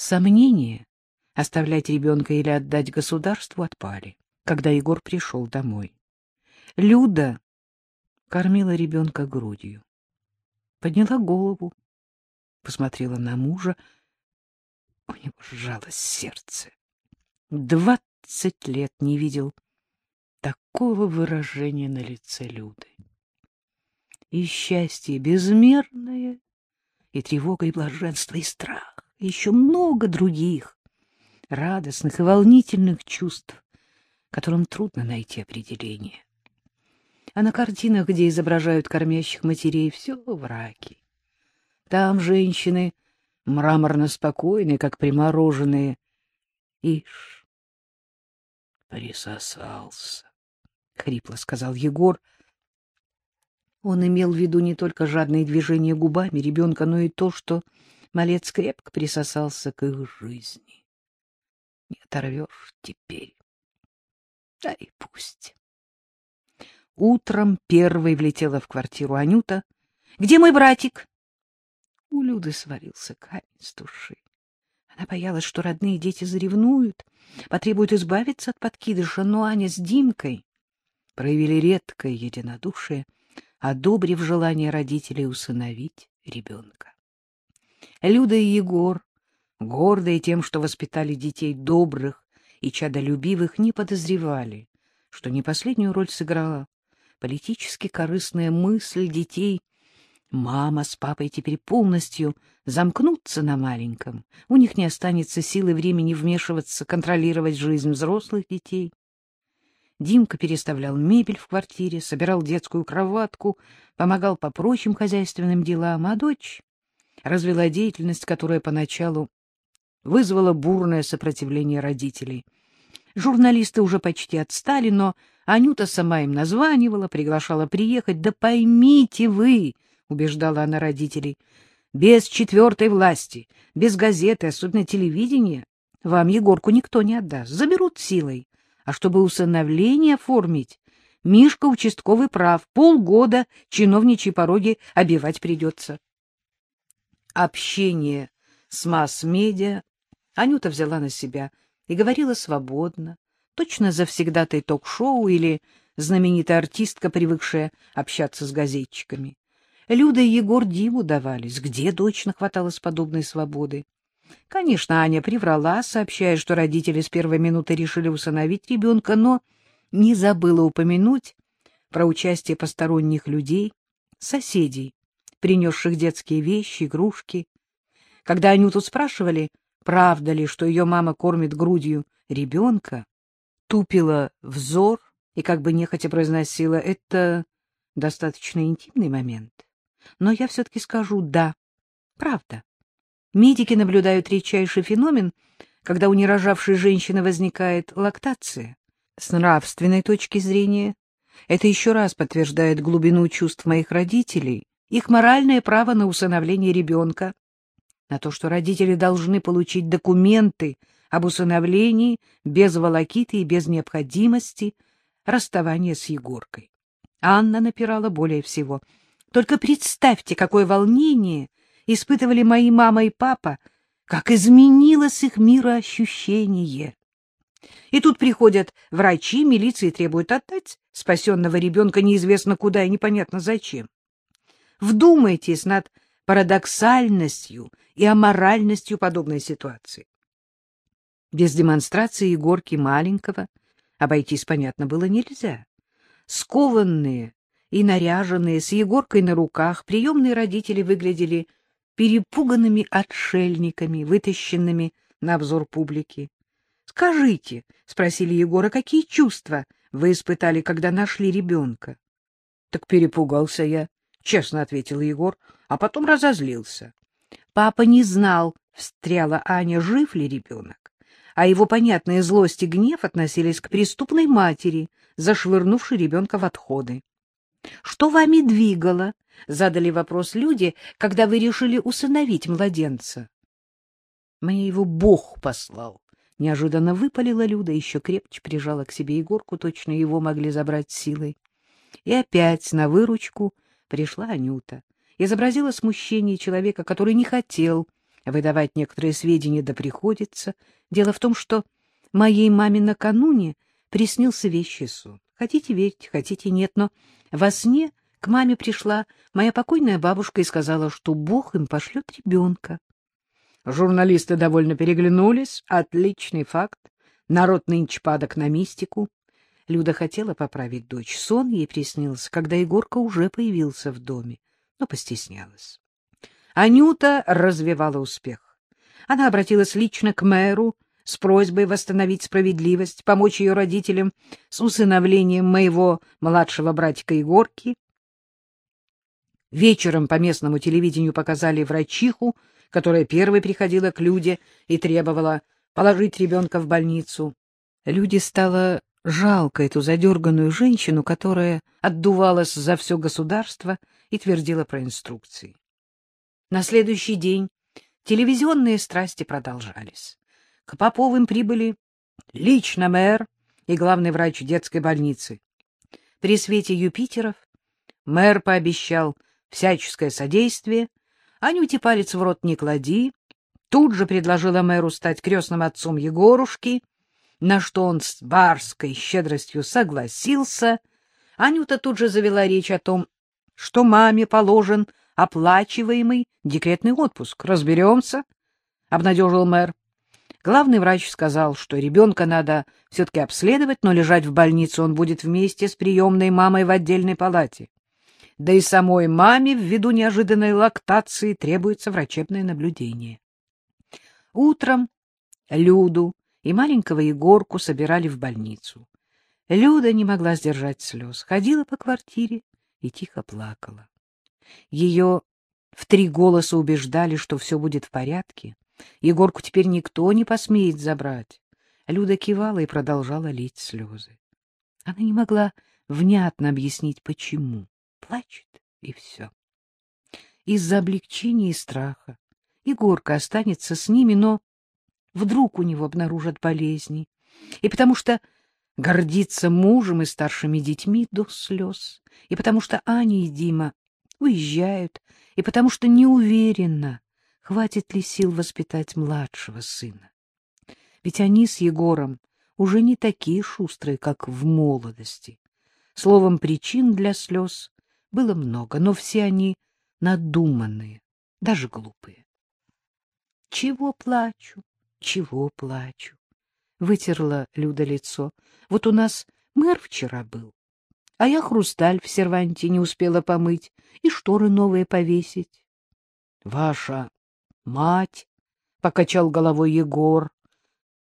Сомнения, оставлять ребенка или отдать государству, отпали, когда Егор пришел домой. Люда кормила ребенка грудью. Подняла голову, посмотрела на мужа. У него сжалось сердце. Двадцать лет не видел такого выражения на лице Люды. И счастье безмерное, и тревога, и блаженство, и страх, и еще много других радостных и волнительных чувств, которым трудно найти определение. А на картинах, где изображают кормящих матерей, все враки. Там женщины мраморно спокойные, как примороженные. Ишь, присосался, — хрипло сказал Егор. Он имел в виду не только жадные движения губами ребенка, но и то, что малец крепко присосался к их жизни. Не оторвешь теперь. Да и пусть. Утром первой влетела в квартиру Анюта. — Где мой братик? У Люды сварился камень с души. Она боялась, что родные дети заревнуют, потребуют избавиться от подкидыша, но Аня с Димкой проявили редкое единодушие, одобрив желание родителей усыновить ребенка. Люда и Егор, гордые тем, что воспитали детей добрых и чадолюбивых, не подозревали, что не последнюю роль сыграла политически корыстная мысль детей Мама с папой теперь полностью замкнутся на маленьком. У них не останется силы времени вмешиваться, контролировать жизнь взрослых детей. Димка переставлял мебель в квартире, собирал детскую кроватку, помогал по прочим хозяйственным делам, а дочь развела деятельность, которая поначалу вызвала бурное сопротивление родителей. Журналисты уже почти отстали, но Анюта сама им названивала, приглашала приехать. «Да поймите вы!» убеждала она родителей, без четвертой власти, без газеты, особенно телевидения, вам Егорку никто не отдаст, заберут силой. А чтобы усыновление оформить, Мишка участковый прав, полгода чиновничьи пороги обивать придется. Общение с масс-медиа Анюта взяла на себя и говорила свободно, точно завсегдатай ток-шоу или знаменитая артистка, привыкшая общаться с газетчиками. Люда и Егор Диму давались. Где дочь нахваталась подобной свободы? Конечно, Аня приврала, сообщая, что родители с первой минуты решили усыновить ребенка, но не забыла упомянуть про участие посторонних людей, соседей, принесших детские вещи, игрушки. Когда Анюту спрашивали, правда ли, что ее мама кормит грудью ребенка, тупила взор и как бы нехотя произносила «это достаточно интимный момент». Но я все-таки скажу «да». Правда. Медики наблюдают редчайший феномен, когда у нерожавшей женщины возникает лактация. С нравственной точки зрения это еще раз подтверждает глубину чувств моих родителей, их моральное право на усыновление ребенка, на то, что родители должны получить документы об усыновлении без волокиты и без необходимости расставания с Егоркой. Анна напирала более всего — только представьте, какое волнение испытывали мои мама и папа, как изменилось их мироощущение. И тут приходят врачи, милиции требуют отдать спасенного ребенка неизвестно куда и непонятно зачем. Вдумайтесь над парадоксальностью и аморальностью подобной ситуации. Без демонстрации Егорки маленького обойтись, понятно, было нельзя. Скованные и наряженные, с Егоркой на руках, приемные родители выглядели перепуганными отшельниками, вытащенными на обзор публики. — Скажите, — спросили Егора, — какие чувства вы испытали, когда нашли ребенка? — Так перепугался я, — честно ответил Егор, а потом разозлился. Папа не знал, — встряла Аня, — жив ли ребенок, а его понятные злость и гнев относились к преступной матери, зашвырнувшей ребенка в отходы. Что вами двигало? Задали вопрос люди, когда вы решили усыновить младенца. Мне его Бог послал. Неожиданно выпалила Люда, еще крепче прижала к себе Егорку, точно его могли забрать силой. И опять на выручку пришла Анюта. Изобразила смущение человека, который не хотел Выдавать некоторые сведения да приходится. Дело в том, что моей маме накануне приснился вещий сон. Хотите верить, хотите нет, но во сне к маме пришла моя покойная бабушка и сказала, что Бог им пошлет ребенка. Журналисты довольно переглянулись. Отличный факт. Народ нынче падок на мистику. Люда хотела поправить дочь. Сон ей приснился, когда Егорка уже появился в доме, но постеснялась. Анюта развивала успех. Она обратилась лично к мэру с просьбой восстановить справедливость, помочь ее родителям с усыновлением моего младшего братика Егорки. Вечером по местному телевидению показали врачиху, которая первой приходила к Люде и требовала положить ребенка в больницу. Люде стало жалко эту задерганную женщину, которая отдувалась за все государство и твердила про инструкции. На следующий день телевизионные страсти продолжались. К Поповым прибыли лично мэр и главный врач детской больницы. При свете Юпитеров мэр пообещал всяческое содействие, Анюте палец в рот не клади, тут же предложила мэру стать крестным отцом Егорушки, на что он с барской щедростью согласился. Анюта тут же завела речь о том, что маме положен оплачиваемый декретный отпуск. Разберемся, — обнадежил мэр. Главный врач сказал, что ребенка надо все-таки обследовать, но лежать в больнице он будет вместе с приемной мамой в отдельной палате да и самой маме ввиду неожиданной лактации требуется врачебное наблюдение. Утром Люду и маленького Егорку собирали в больницу. Люда не могла сдержать слез, ходила по квартире и тихо плакала. Ее в три голоса убеждали, что все будет в порядке. Егорку теперь никто не посмеет забрать. Люда кивала и продолжала лить слезы. Она не могла внятно объяснить, почему плачет, и все. Из-за облегчения и страха Егорка останется с ними, но вдруг у него обнаружат болезни, и потому что гордится мужем и старшими детьми до слез, и потому что Аня и Дима уезжают, и потому что не уверена, хватит ли сил воспитать младшего сына. Ведь они с Егором уже не такие шустрые, как в молодости. Словом, причин для слез было много, но все они надуманные, даже глупые. Чего плачу, чего плачу? Вытерла Люда лицо. Вот у нас мэр вчера был, а я хрусталь в серванте не успела помыть и шторы новые повесить. — Ваша мать, — покачал головой Егор,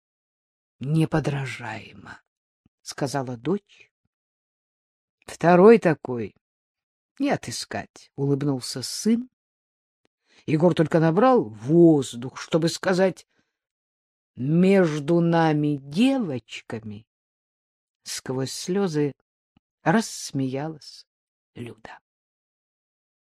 — неподражаемо, — сказала дочь. Второй такой не отыскать, — улыбнулся сын. Егор только набрал воздух, чтобы сказать «между нами девочками». Сквозь слезы рассмеялась Люда.